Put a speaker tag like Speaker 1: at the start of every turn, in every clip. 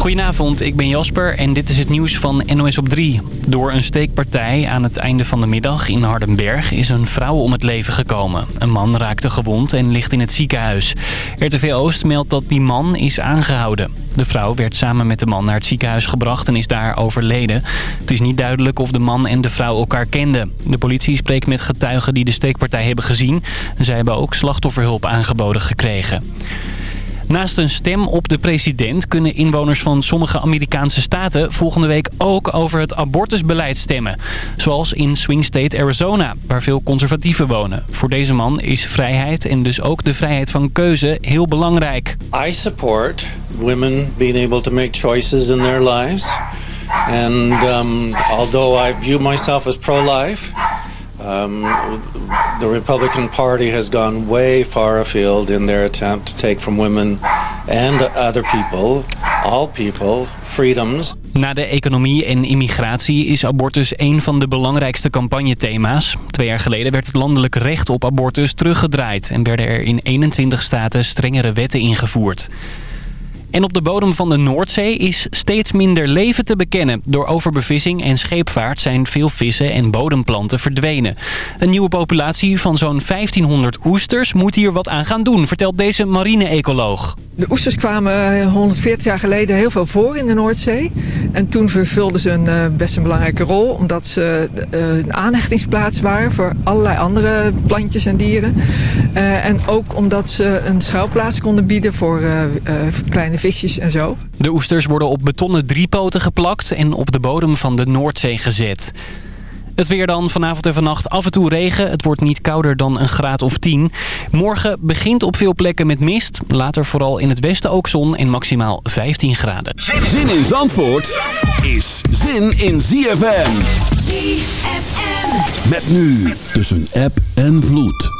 Speaker 1: Goedenavond, ik ben Jasper en dit is het nieuws van NOS op 3. Door een steekpartij aan het einde van de middag in Hardenberg is een vrouw om het leven gekomen. Een man raakte gewond en ligt in het ziekenhuis. RTV Oost meldt dat die man is aangehouden. De vrouw werd samen met de man naar het ziekenhuis gebracht en is daar overleden. Het is niet duidelijk of de man en de vrouw elkaar kenden. De politie spreekt met getuigen die de steekpartij hebben gezien. Zij hebben ook slachtofferhulp aangeboden gekregen. Naast een stem op de president kunnen inwoners van sommige Amerikaanse staten volgende week ook over het abortusbeleid stemmen. Zoals in Swing State Arizona, waar veel conservatieven wonen. Voor deze man is vrijheid en dus ook de vrijheid van keuze heel belangrijk.
Speaker 2: I support women being able to make choices in their lives. And um, although I view myself as pro-life, um, the Republican Party has gone way far afield in their attempt to take from women and other people, all people, freedoms.
Speaker 1: Na de economie en immigratie is abortus een van de belangrijkste campagnethema's. Twee jaar geleden werd het landelijk recht op abortus teruggedraaid... en werden er in 21 staten strengere wetten ingevoerd. En op de bodem van de Noordzee is steeds minder leven te bekennen. Door overbevissing en scheepvaart zijn veel vissen en bodemplanten verdwenen. Een nieuwe populatie van zo'n 1500 oesters moet hier wat aan gaan doen, vertelt deze marine-ecoloog.
Speaker 3: De oesters kwamen 140 eh, jaar geleden heel veel voor in de Noordzee. En toen vervulden ze een eh, best een belangrijke rol... omdat ze eh, een aanhechtingsplaats waren voor allerlei andere plantjes en dieren. En ook omdat ze een schuilplaats konden bieden voor kleine visjes en zo.
Speaker 1: De oesters worden op betonnen driepoten geplakt en op de bodem van de Noordzee gezet. Het weer dan vanavond en vannacht af en toe regen. Het wordt niet kouder dan een graad of 10. Morgen begint op veel plekken met mist. Later vooral in het westen ook zon en maximaal 15 graden.
Speaker 4: Zin in Zandvoort is zin in ZFM. ZFM. Met nu tussen app en vloed.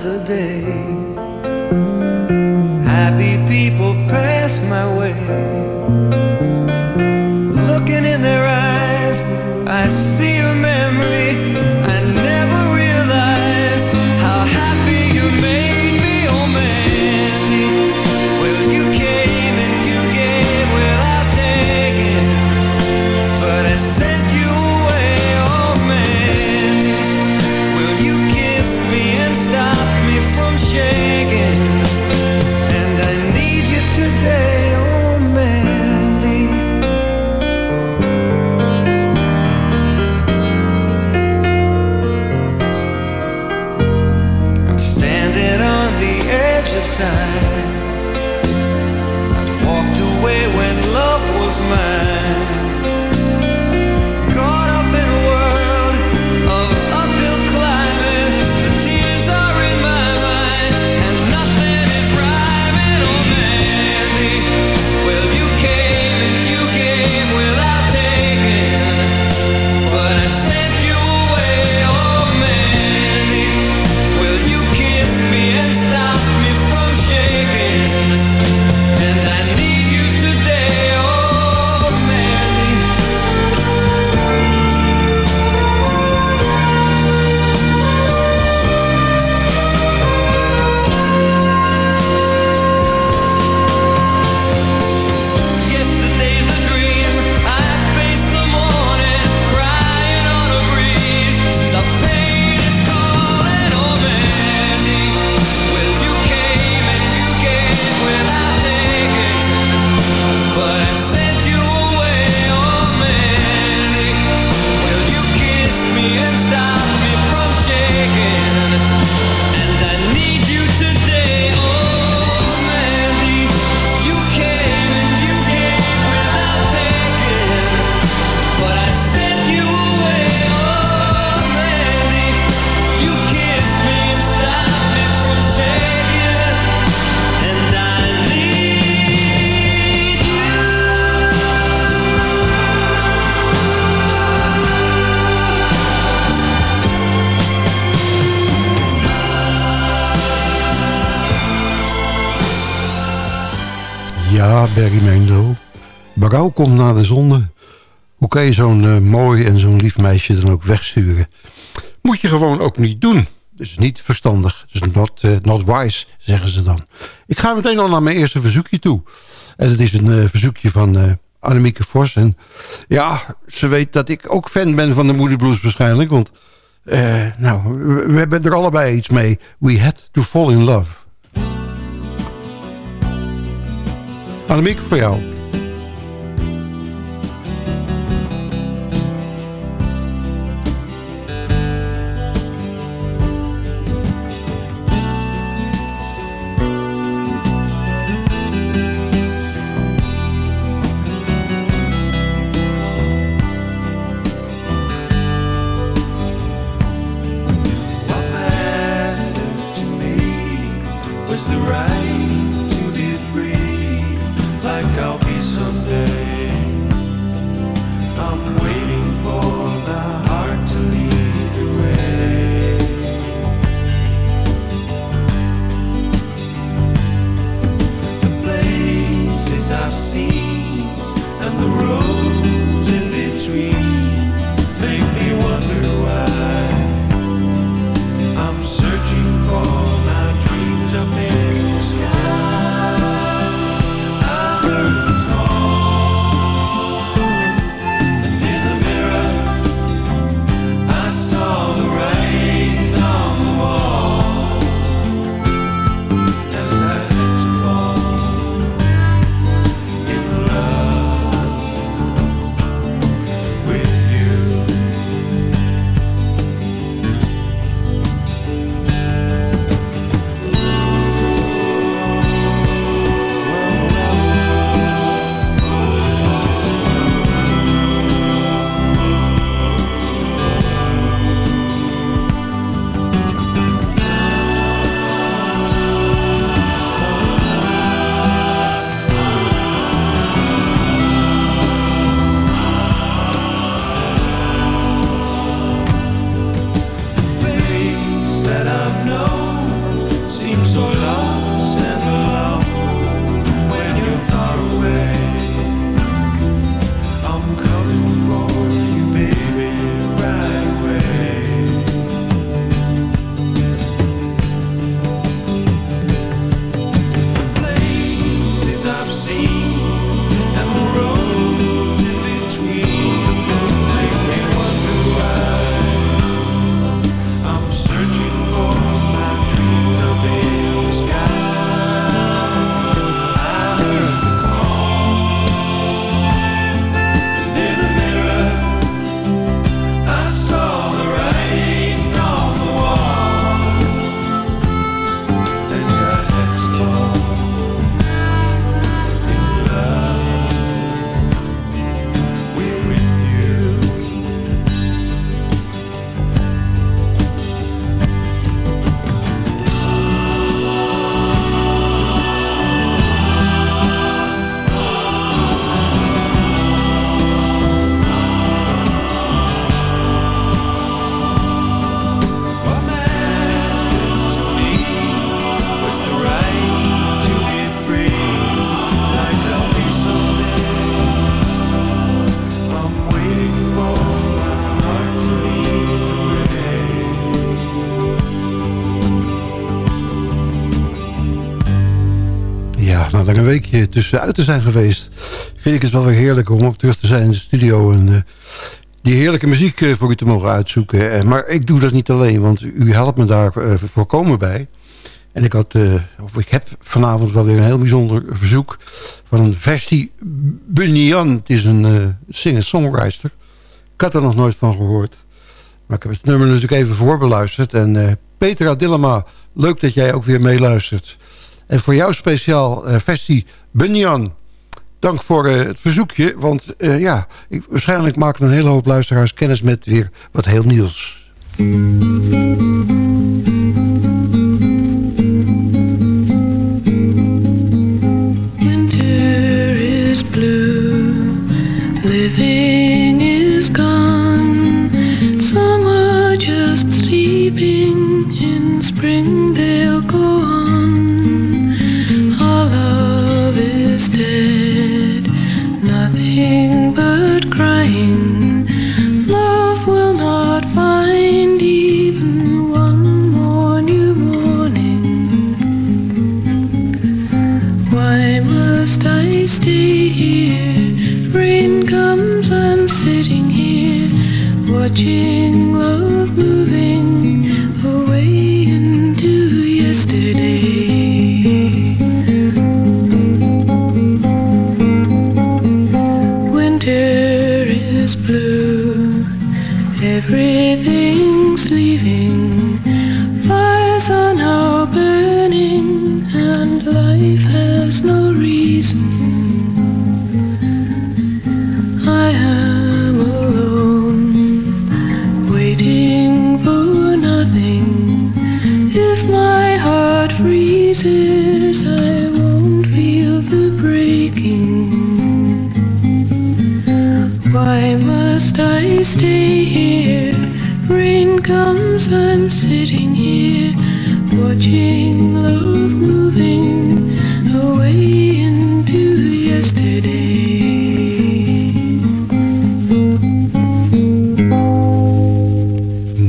Speaker 5: another day. Komt na de zonde. Hoe kan je zo'n uh, mooi en zo'n lief meisje dan ook wegsturen? Moet je gewoon ook niet doen. Is niet verstandig. Is not, uh, not wise, zeggen ze dan. Ik ga meteen al naar mijn eerste verzoekje toe. En dat is een uh, verzoekje van Annemieke Vos. En ja, ze weet dat ik ook fan ben van de Moederblues waarschijnlijk. Want nou, we, hebben er allebei iets mee. We had to fall in love. Annemiek, voor jou. Tussenuit te zijn geweest... vind ik het wel weer heerlijk om op terug te zijn in de studio... en uh, die heerlijke muziek uh, voor u te mogen uitzoeken. Uh, maar ik doe dat niet alleen, want u helpt me daar voorkomen bij. En ik, had, of ik heb vanavond wel weer een heel bijzonder verzoek... van een Vesti Bunyan. Het is een singer-songwriter. Ik had er nog nooit van gehoord. Maar ik heb het nummer natuurlijk even voorbeluisterd. En Petra Dillema, leuk dat jij ook weer meeluistert... En voor jou speciaal, uh, Vesti Bunyan. Dank voor uh, het verzoekje. Want uh, ja, ik, waarschijnlijk maken een hele hoop luisteraars kennis met weer wat heel nieuws.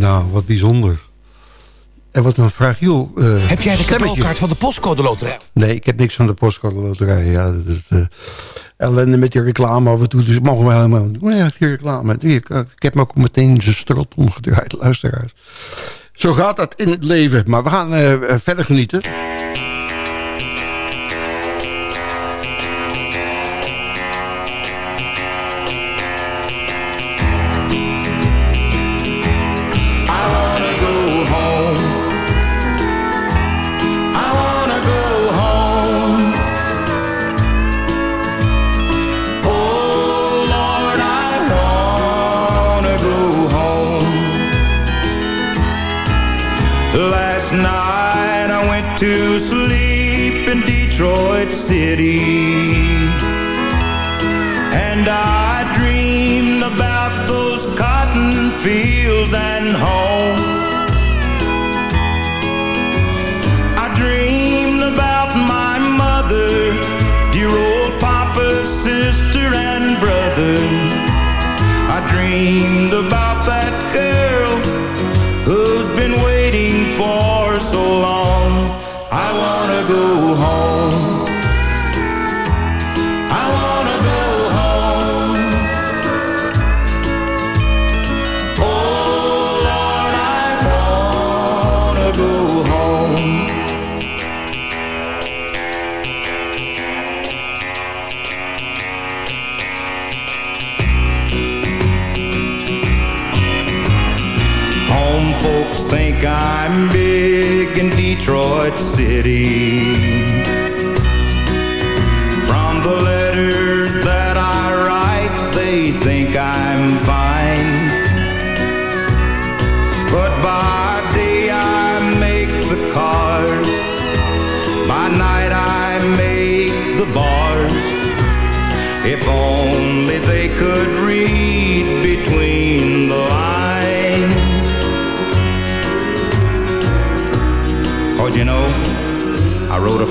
Speaker 6: Nou, wat bijzonder. En wat een fragiel eh,
Speaker 7: Heb jij de cadeaukaart van de postcode loterij?
Speaker 6: Nee, ik heb niks van de postcode loterij. Ja, dat is eh, ellende met die reclame af en toe. Dus mogen we helemaal niet. Oh ja, die reclame. Ik, ik heb me ook meteen zijn strot omgedraaid, luisteraars. Zo gaat dat in het leven. Maar we gaan eh, eh, verder genieten.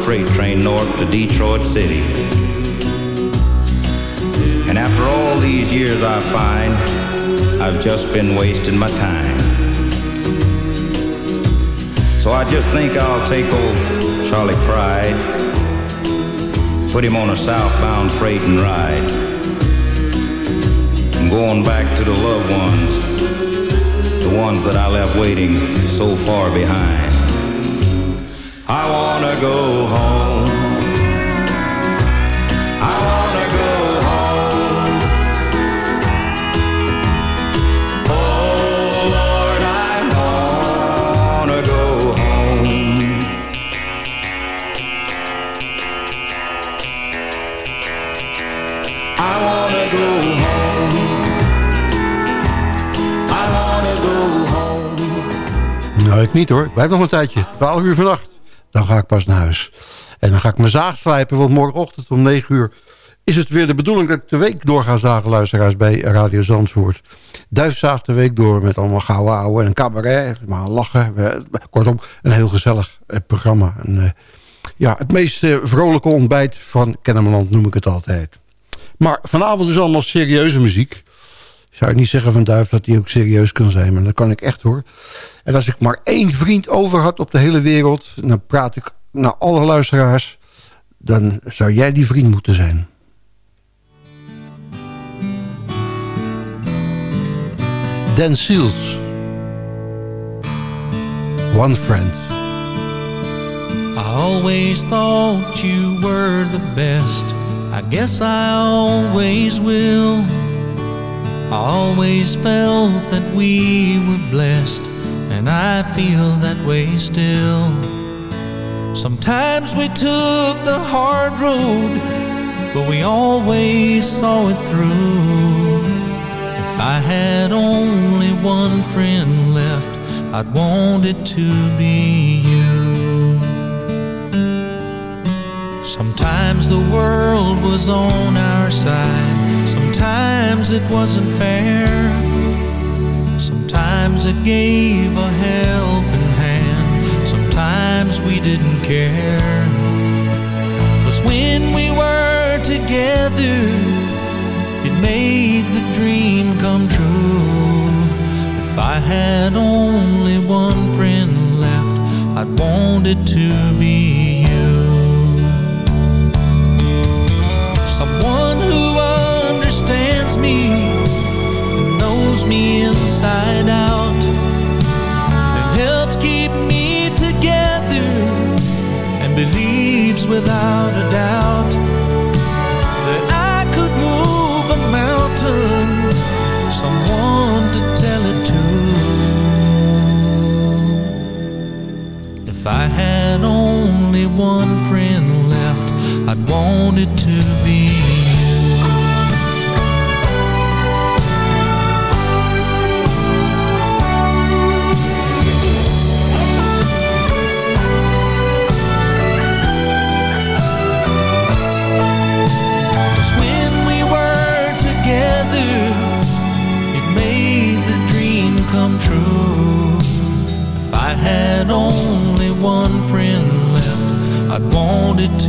Speaker 8: Freight train north to Detroit City. And after all these years, I find I've just been wasting my time. So I just think I'll take old Charlie Pride, put him on a southbound freight and ride. I'm going back to the loved ones, the ones that I left waiting so far behind. I wanna go home. I wanna go home. Oh Lord, I wanna go home. I wanna go home.
Speaker 6: Nou, ik niet hoor. Blijf nog een tijdje. 12 uur vannacht. Ga ik pas naar huis. En dan ga ik mijn zaag slijpen. Want morgenochtend om 9 uur is het weer de bedoeling dat ik de week door ga zagen, luisteraars, bij Radio Zandvoort. Duif zaagt de week door met allemaal gouden ouwe en een cabaret. Maar lachen. Kortom, een heel gezellig eh, programma. En, eh, ja, het meest eh, vrolijke ontbijt van Kennemerland noem ik het altijd. Maar vanavond is allemaal serieuze muziek. Zou ik niet zeggen van Duif dat hij ook serieus kan zijn, maar dat kan ik echt hoor. En als ik maar één vriend over had op de hele wereld, dan praat ik naar alle luisteraars. dan zou jij die vriend moeten zijn. Dan Seals. One Friend.
Speaker 7: I always thought you were the best. I guess I always will. I always felt that we were blessed, and I feel that way still. Sometimes we took the hard road, but we always saw it through. If I had only one friend left, I'd want it to be you. Sometimes the world was on our side, sometimes it wasn't fair. Sometimes it gave a helping hand, sometimes we didn't care. Cause when we were together, it made the dream come true. If I had only one friend left, I'd want it to be you. Someone who understands me, me inside out, and helps keep me together, and believes without a doubt that I could move a mountain. Someone to tell it to. If I had only one friend left, I'd want it to be wanted to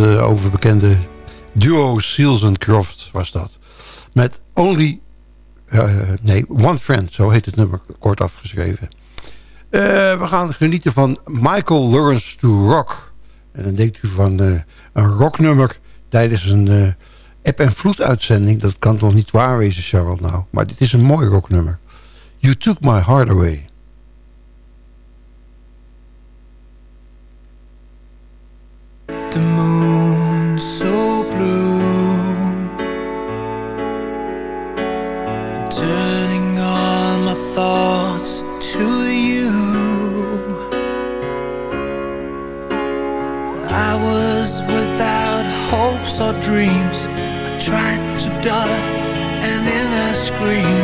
Speaker 6: Eh, overbekende duo Seals and Croft was dat. Met Only... eh, nee, One Friend, zo heet het nummer, kort afgeschreven. Eh, we gaan genieten van Michael Lawrence to Rock. En dan denkt u van eh, een rocknummer tijdens een app- en vloed-uitzending. Dat kan toch niet waar wezen, Cheryl, nou. Maar dit is een mooi rocknummer. You Took My Heart Away.
Speaker 7: The moon so blue. Turning all my thoughts to you. I was without hopes or dreams. I tried to dot an inner scream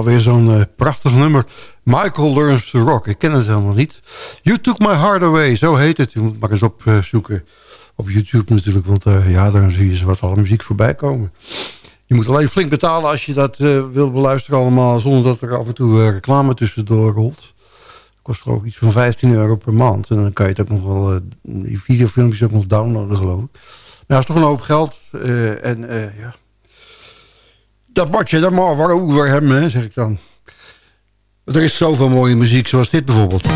Speaker 8: alweer zo'n uh, prachtig nummer. Michael Learns to Rock. Ik ken het helemaal niet. You Took My Heart Away, zo heet het. Je moet maar eens opzoeken. Uh, op YouTube natuurlijk, want uh, ja, daar zie je ze wat alle muziek voorbij komen. Je moet alleen flink betalen als je dat wil beluisteren allemaal... zonder dat er af en toe reclame tussendoor rolt. Het kost geloof ik iets van 15 euro per maand. En dan kan je het ook nog wel... die videofilmpjes ook nog downloaden, geloof ik. Maar dat is toch een hoop geld. en ja dat moet je er maar over hebben, zeg ik dan. Er is zoveel mooie muziek, zoals dit bijvoorbeeld.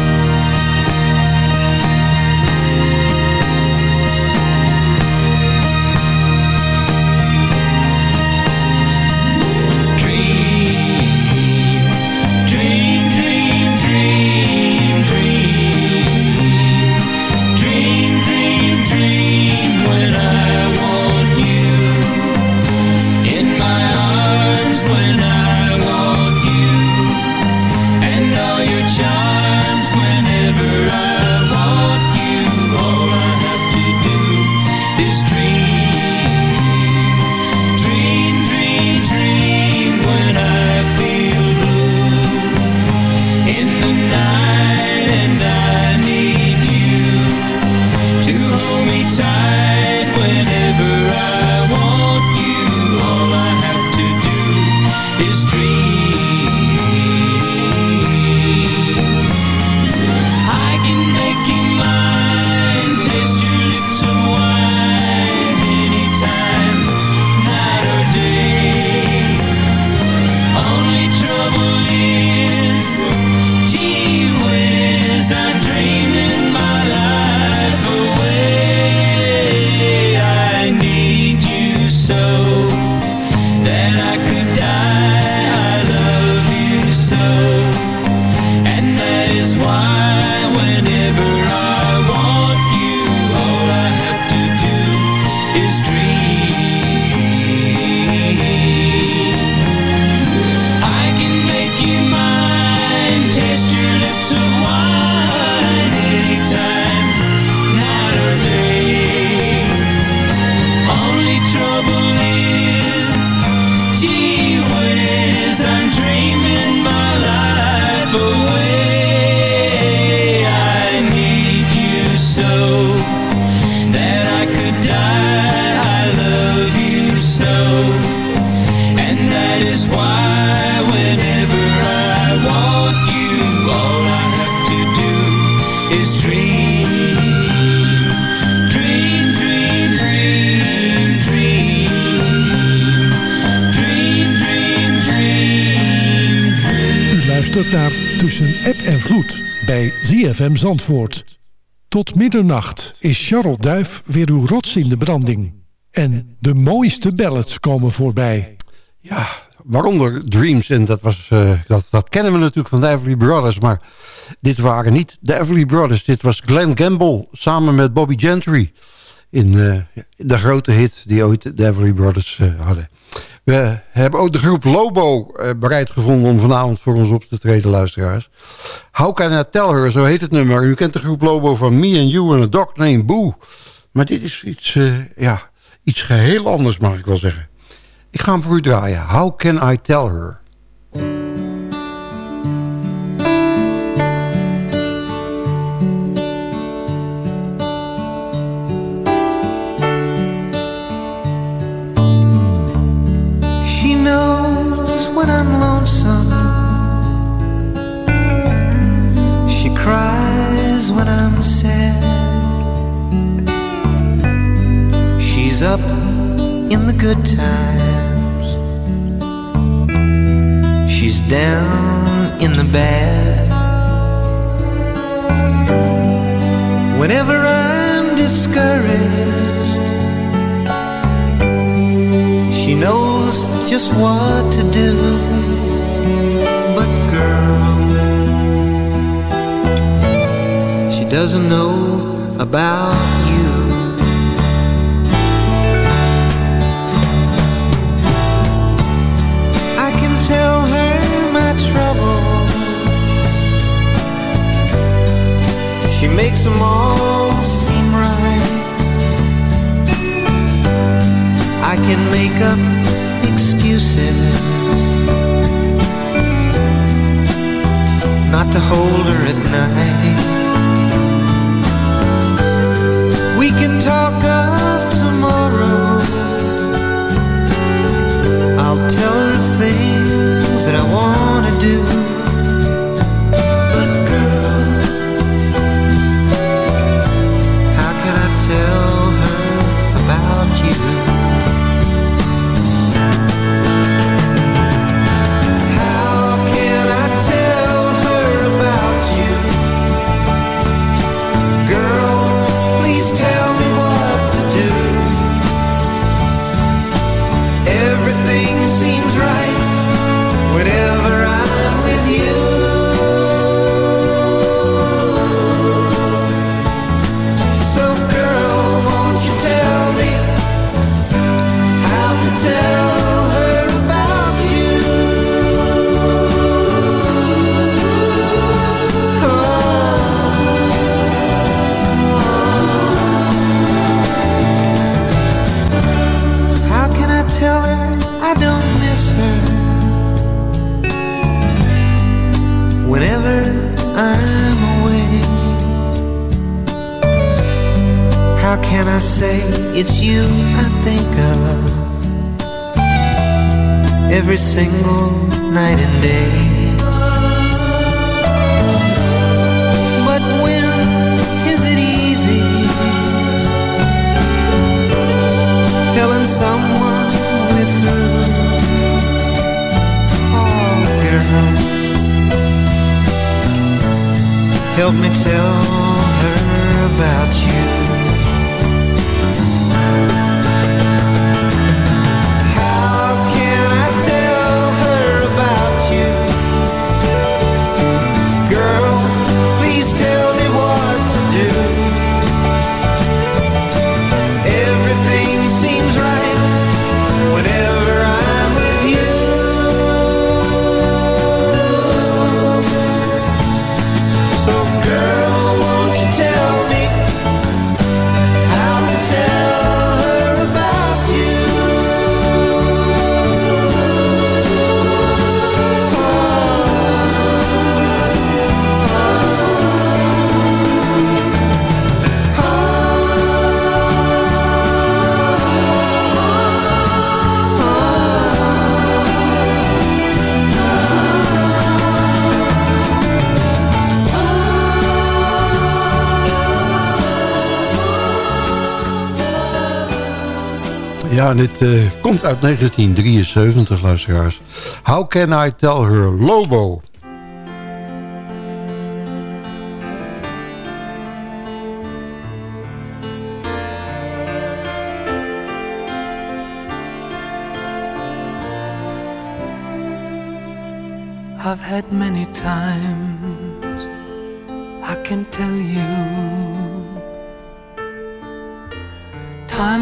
Speaker 9: ZFM Zandvoort. Tot middernacht is Charles Duif weer uw rots in de branding. En de mooiste ballads komen voorbij.
Speaker 8: Ja, waaronder Dreams. En dat, was, uh, dat, dat kennen we natuurlijk van de Everly Brothers. Maar dit waren niet de Everly Brothers. Dit was Glenn Gamble samen met Bobby Gentry. In uh, de grote hit die ooit de Everly Brothers uh, hadden. We hebben ook de groep Lobo eh, bereid gevonden om vanavond voor ons op te treden, luisteraars. How Can I Tell Her, zo heet het nummer. U kent de groep Lobo van Me and You and a Dog Named Boo. Maar dit is iets, uh, ja, iets geheel anders, mag ik wel zeggen. Ik ga hem voor u draaien. How Can I Tell Her?
Speaker 10: When I'm sad. She's up in the good times. She's down in the bad. Whenever I'm discouraged, she knows just what to do. Doesn't know about you. I can tell her my trouble. She makes them all seem right. I can make up excuses not to hold her at night.
Speaker 6: Ja, dit eh, komt uit 1973, luisteraars. How can I tell her Lobo?
Speaker 11: I've had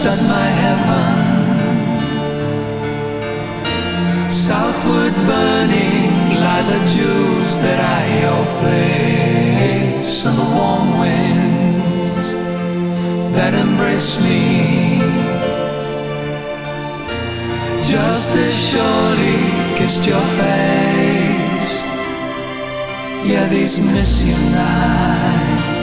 Speaker 11: stud my heaven. Southward burning lie the jewels that I your place and the warm winds that embrace me just as surely kissed your face. Yeah, these miss you nights.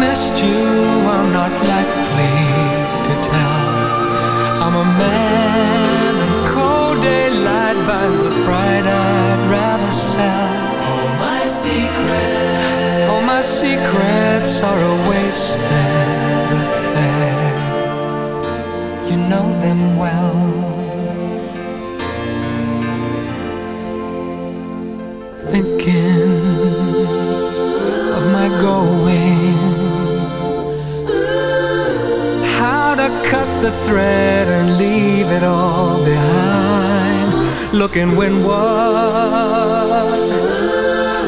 Speaker 11: Missed you, I'm not likely to tell. I'm a man and cold daylight buys the pride I'd rather sell. All my secrets, all my secrets are a wasted affair. You know them well. the thread and leave it all behind. Looking windward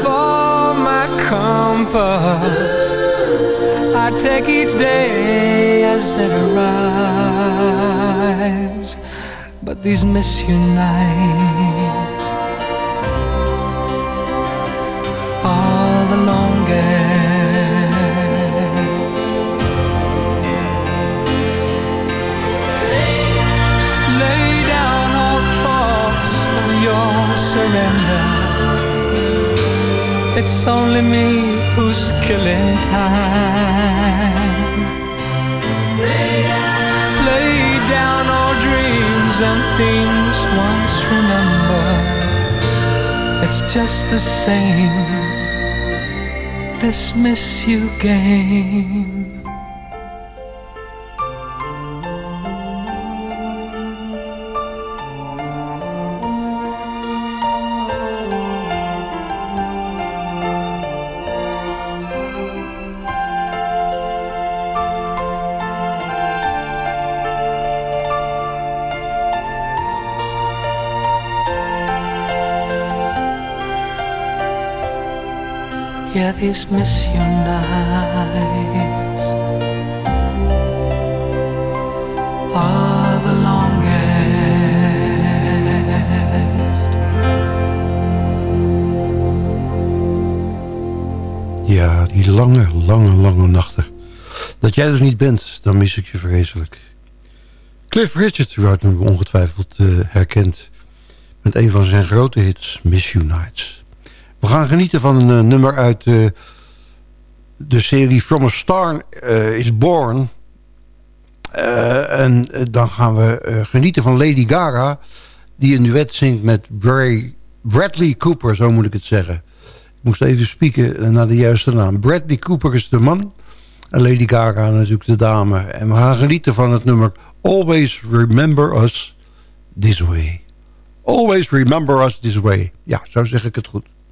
Speaker 11: for my compass. I take each day as it arrives, but these miss you nights. It's only me who's killing time. Lay down lay down all dreams and things once remembered. It's just the same. This miss you game. Yeah, these miss you nights are the longest.
Speaker 6: Ja, die lange, lange, lange nachten. Dat jij er niet bent, dan mis ik je vreselijk. Cliff Richard, u had hem ongetwijfeld eh, herkend... met een van zijn grote hits, Miss You Nights. We gaan genieten van een eh, nummer uit eh, de serie From a Star eh, is Born. en dan gaan we genieten van Lady Gaga... die een duet zingt met Bradley Cooper, zo moet ik het zeggen. Ik moest even spieken naar de juiste naam. Bradley Cooper is de man... En Lady Gaga natuurlijk de dame. En we gaan genieten van het nummer Always Remember Us This Way. Always Remember Us This Way. Ja, zo zeg ik het goed.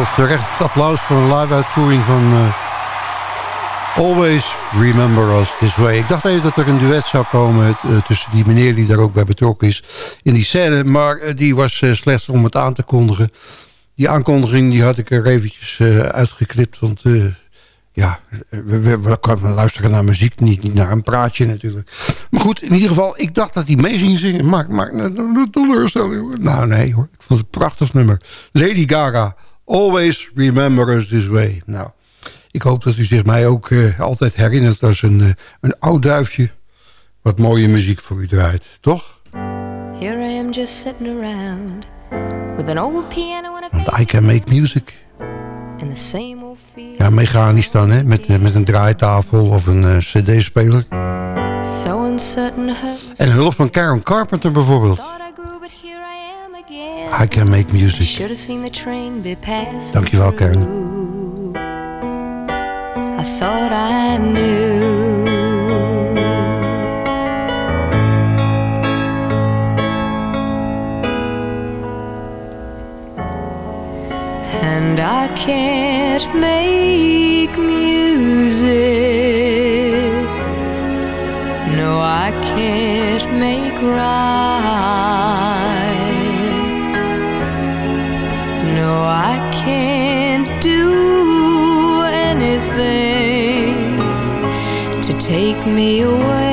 Speaker 6: Heel terecht applaus voor een live uitvoering van eh, Always Remember Us This Way. Ik dacht even dat er een duet zou komen eh, tussen die meneer die daar ook bij betrokken is in die scène. Maar eh, die was eh, slechts om het aan te kondigen. Die aankondiging die had ik er eventjes eh, uitgeknipt. Want eh, ja, we, we, luisteren naar muziek, niet, niet naar een praatje natuurlijk. Maar goed, in ieder geval, ik dacht dat hij mee ging zingen. Maar, maar de teleurstelling. Nou nee hoor, ik vond het een prachtig nummer. Lady Gaga, Always Remember Us This Way. Nou, ik hoop dat u zich mij ook eh, altijd herinnert als een, eh, een oud duifje... wat mooie muziek voor u draait, toch?
Speaker 12: Here I am just sitting around with an old piano and a
Speaker 6: Want I can make music.
Speaker 12: and the same old.
Speaker 6: Ja, mechanisch dan, hè? Met, eh, met een draaitafel of een cd-speler.
Speaker 12: So.
Speaker 6: En hulp van Karen Carpenter bijvoorbeeld. I can make music.
Speaker 12: Should have seen the train be passed.
Speaker 6: Dankjewel, Karen.
Speaker 12: I thought I knew. And I can't make music. No, I can't make rhyme. Me away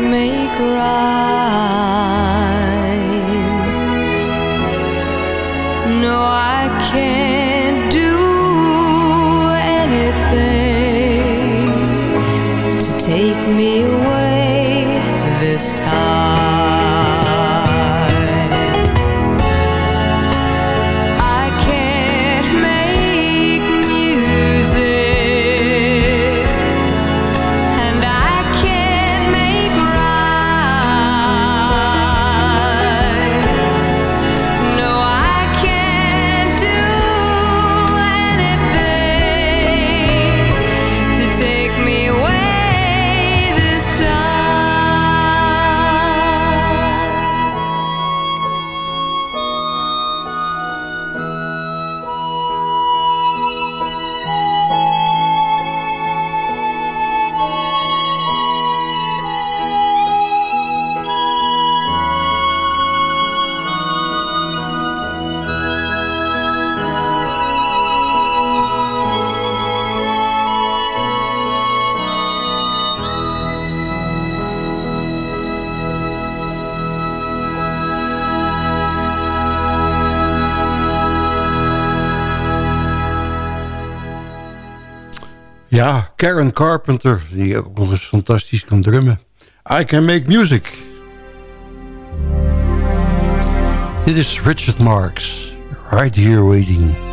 Speaker 12: make
Speaker 6: right. Karen Carpenter, die ook nog eens fantastisch kan drummen. I can make music. Dit is Richard Marx, right here waiting.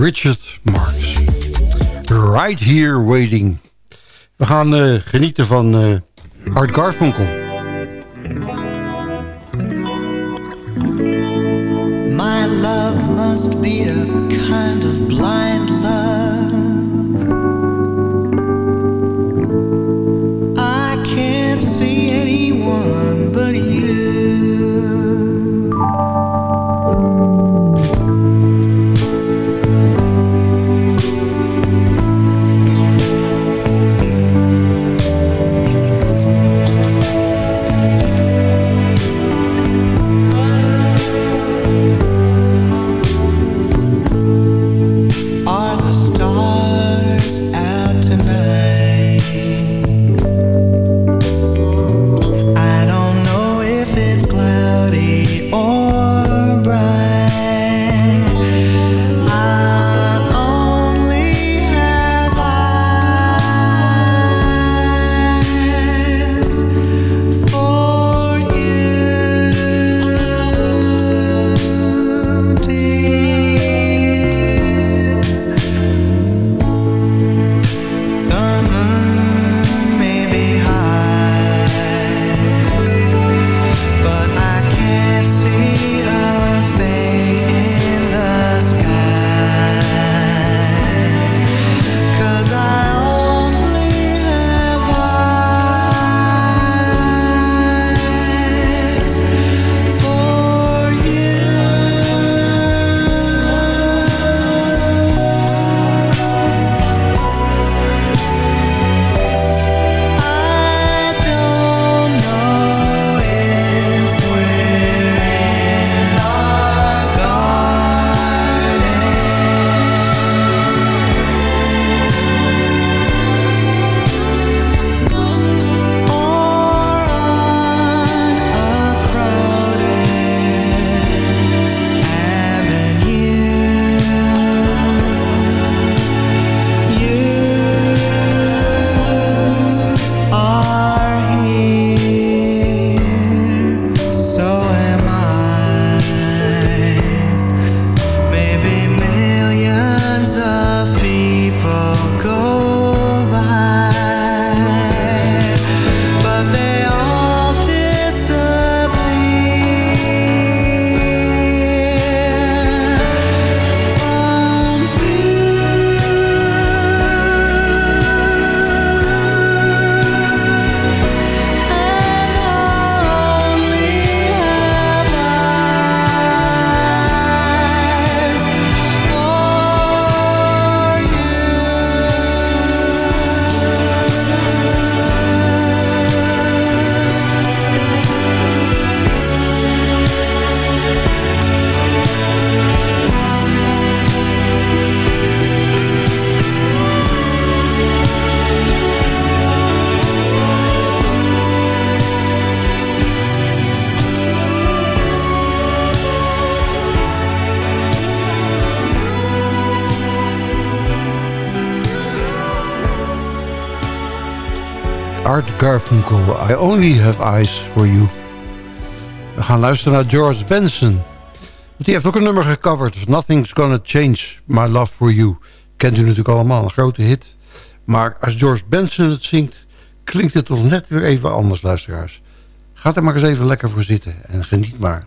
Speaker 10: Richard Marx. Right Here Waiting. We gaan eh, genieten van uh, Art Garfunkel. Garfunkel, I Only Have Eyes For You. We gaan luisteren naar George Benson. Die heeft ook een nummer gecoverd. Nothing's Gonna Change My Love For You. Kent u natuurlijk allemaal, een grote hit. Maar als George Benson het zingt... klinkt het toch net weer even anders, luisteraars. Ga er maar eens even lekker voor zitten en geniet maar.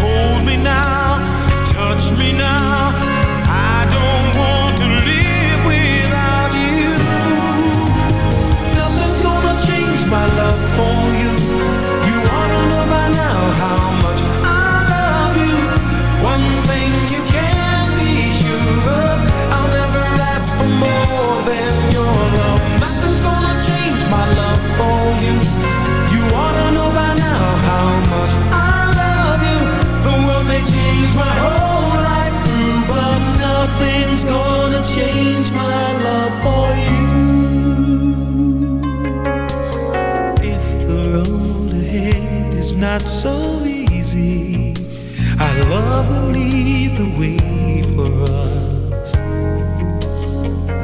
Speaker 5: Hold me now, touch me now. I don't want to live without you. Nothing's gonna change my love for not so easy. Our love will lead the way for us,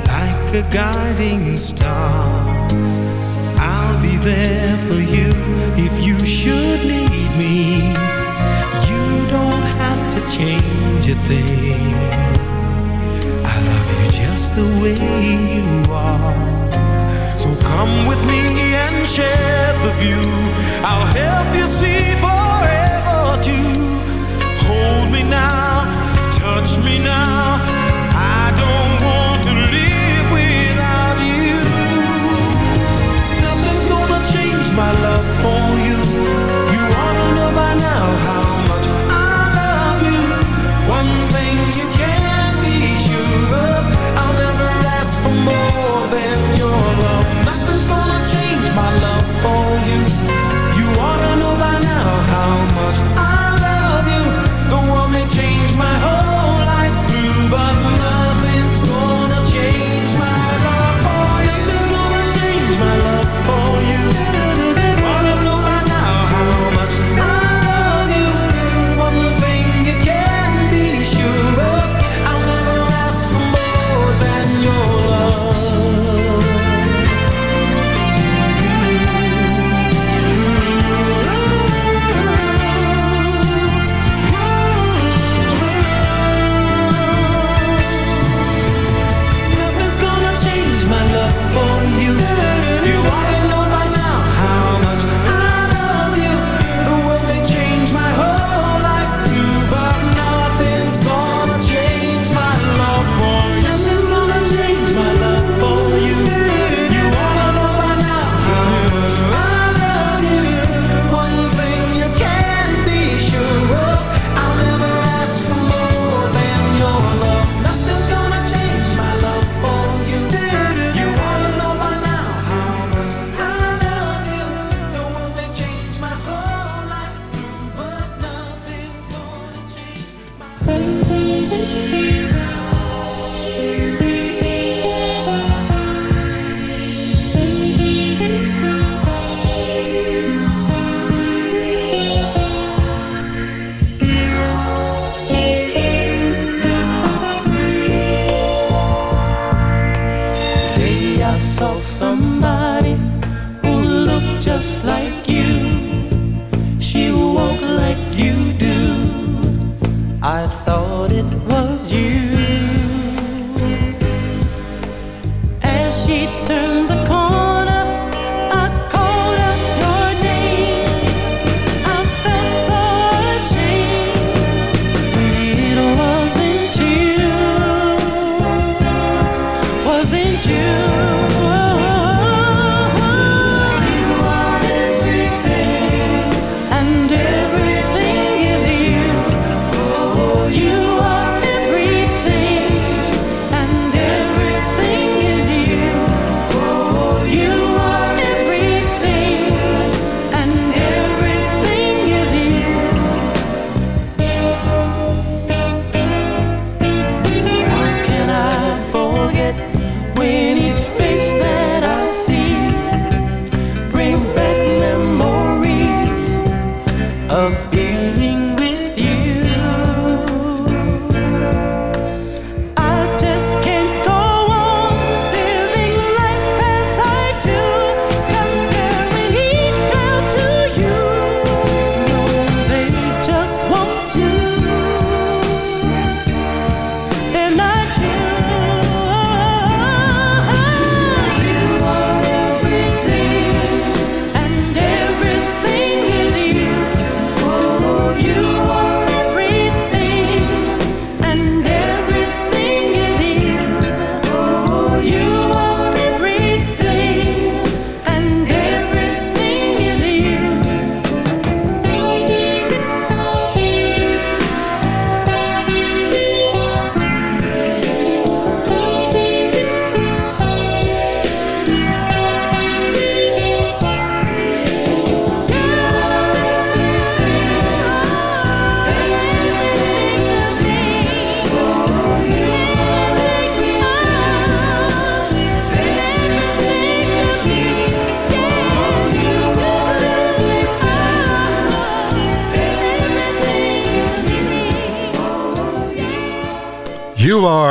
Speaker 5: like a guiding star. I'll be there for you if you should need me. You don't have to change a thing. I love you just the way you are. So come with me share the view. I'll help you see forever too. Hold me now, touch me now. I don't want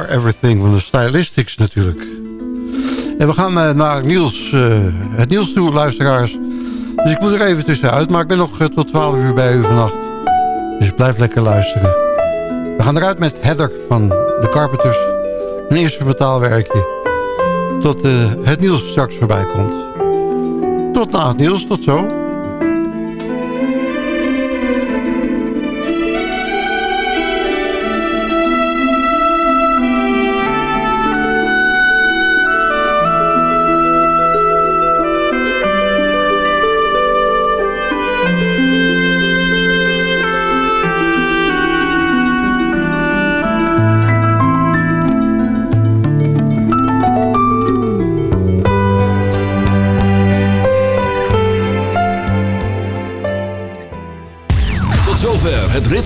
Speaker 13: Everything
Speaker 6: van de Stylistics natuurlijk. En we gaan eh, naar Niels, eh, het Niels toe, luisteraars. Dus ik moet er even tussenuit, maar ik ben nog eh, tot 12 uur bij u vannacht. Dus blijf lekker luisteren. We gaan eruit met Heather van de Carpenters. Een eerste betaalwerkje. Tot het Niels straks voorbij komt. Tot na het Niels, tot zo.